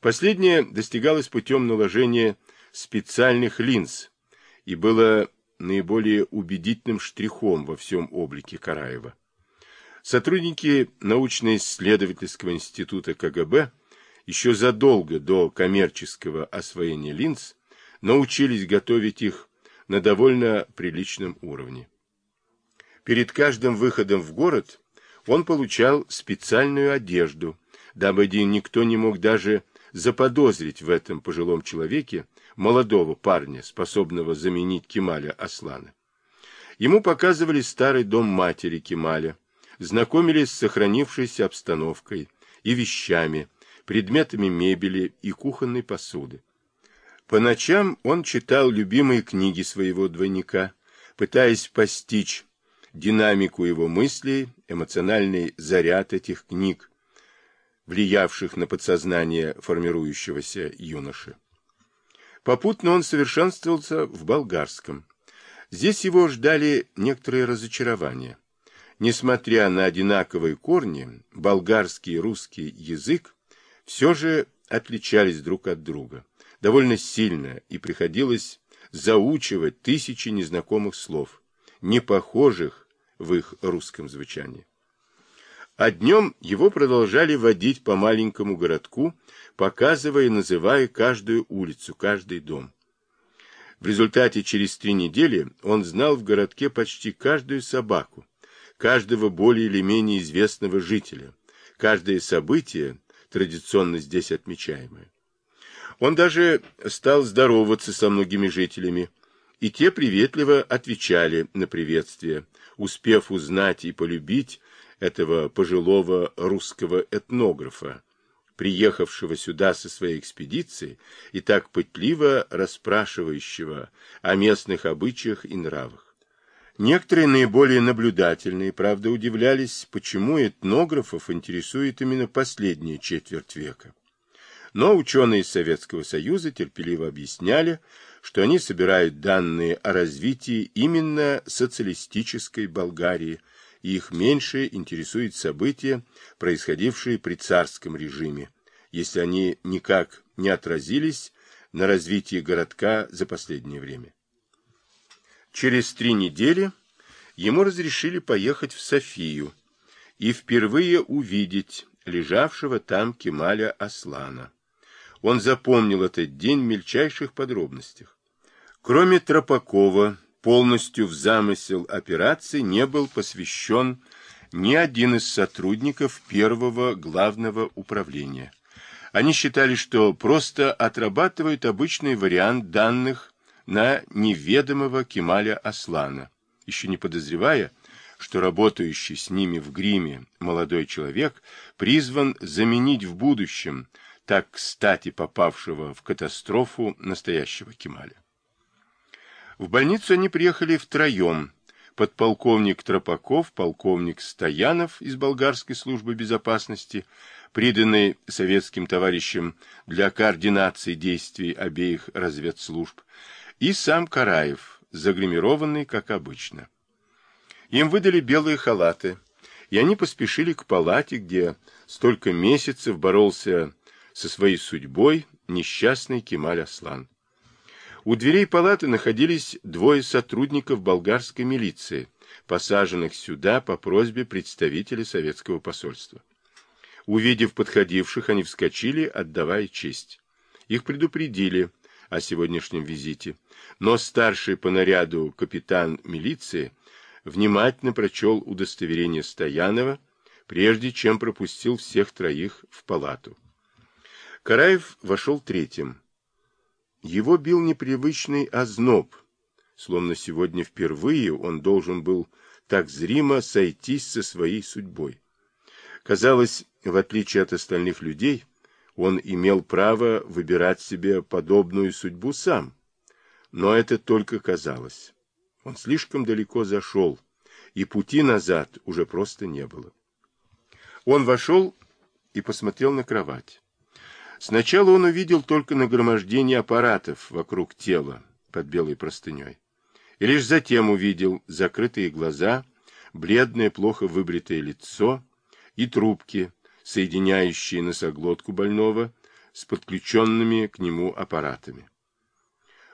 Последнее достигалось путем наложения специальных линз и было наиболее убедительным штрихом во всем облике Караева. Сотрудники научно-исследовательского института КГБ еще задолго до коммерческого освоения линз научились готовить их на довольно приличном уровне. Перед каждым выходом в город он получал специальную одежду, дабы никто не мог даже заподозрить в этом пожилом человеке молодого парня, способного заменить Кемаля Аслана. Ему показывали старый дом матери Кемаля, знакомились с сохранившейся обстановкой и вещами, предметами мебели и кухонной посуды. По ночам он читал любимые книги своего двойника, пытаясь постичь динамику его мыслей, эмоциональный заряд этих книг, влиявших на подсознание формирующегося юноши. Попутно он совершенствовался в болгарском. Здесь его ждали некоторые разочарования. Несмотря на одинаковые корни, болгарский и русский язык все же отличались друг от друга довольно сильно, и приходилось заучивать тысячи незнакомых слов, не похожих в их русском звучании. А днем его продолжали водить по маленькому городку, показывая и называя каждую улицу, каждый дом. В результате через три недели он знал в городке почти каждую собаку, каждого более или менее известного жителя, каждое событие, традиционно здесь отмечаемое. Он даже стал здороваться со многими жителями, и те приветливо отвечали на приветствие, успев узнать и полюбить этого пожилого русского этнографа, приехавшего сюда со своей экспедицией и так пытливо расспрашивающего о местных обычаях и нравах. Некоторые наиболее наблюдательные, правда, удивлялись, почему этнографов интересует именно последняя четверть века. Но ученые Советского Союза терпеливо объясняли, что они собирают данные о развитии именно социалистической Болгарии, и их меньше интересуют события, происходившие при царском режиме, если они никак не отразились на развитии городка за последнее время. Через три недели ему разрешили поехать в Софию и впервые увидеть лежавшего там Кемаля Аслана. Он запомнил этот день в мельчайших подробностях. Кроме Тропакова, полностью в замысел операции не был посвящен ни один из сотрудников первого главного управления. Они считали, что просто отрабатывают обычный вариант данных на неведомого Кемаля Аслана, еще не подозревая, что работающий с ними в гриме молодой человек призван заменить в будущем так кстати попавшего в катастрофу настоящего Кемаля. В больницу они приехали втроем. Подполковник Тропаков, полковник Стоянов из Болгарской службы безопасности, приданный советским товарищам для координации действий обеих разведслужб, и сам Караев, загримированный, как обычно. Им выдали белые халаты, и они поспешили к палате, где столько месяцев боролся со своей судьбой несчастный Кемаль Аслан. У дверей палаты находились двое сотрудников болгарской милиции, посаженных сюда по просьбе представителя советского посольства. Увидев подходивших, они вскочили, отдавая честь. Их предупредили о сегодняшнем визите, но старший по наряду капитан милиции внимательно прочел удостоверение Стоянова, прежде чем пропустил всех троих в палату. Караев вошел третьим. Его бил непривычный озноб, словно сегодня впервые он должен был так зримо сойтись со своей судьбой. Казалось, в отличие от остальных людей, он имел право выбирать себе подобную судьбу сам. Но это только казалось. Он слишком далеко зашел, и пути назад уже просто не было. Он вошел и посмотрел на кровать. Сначала он увидел только нагромождение аппаратов вокруг тела под белой простыней. И лишь затем увидел закрытые глаза, бледное, плохо выбритое лицо и трубки, соединяющие носоглотку больного с подключенными к нему аппаратами.